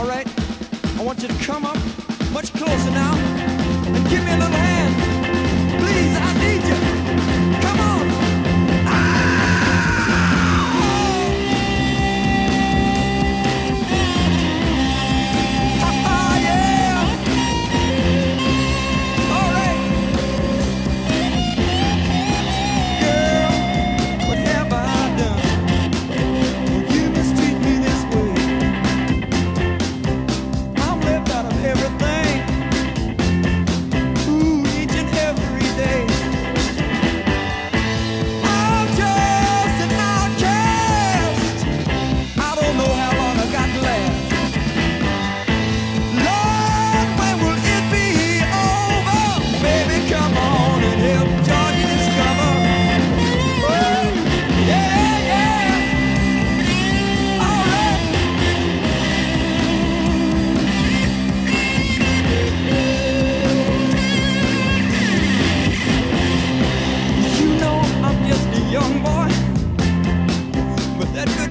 All right? I want you to come up much closer now and give me a little hand. Please, I need you.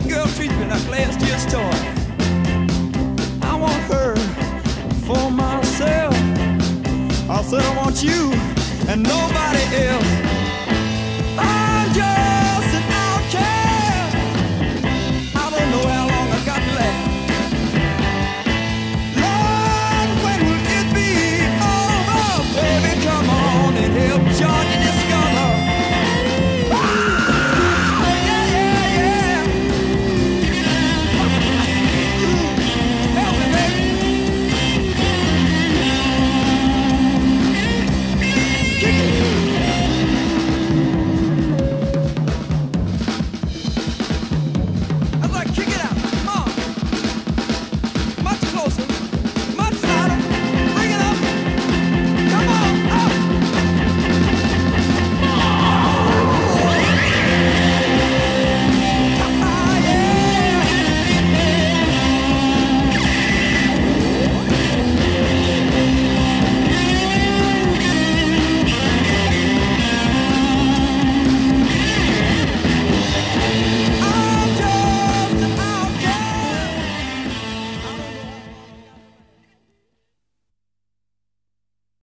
Girl treats me like last year's toy. I want her for myself. I said I want you and nobody else.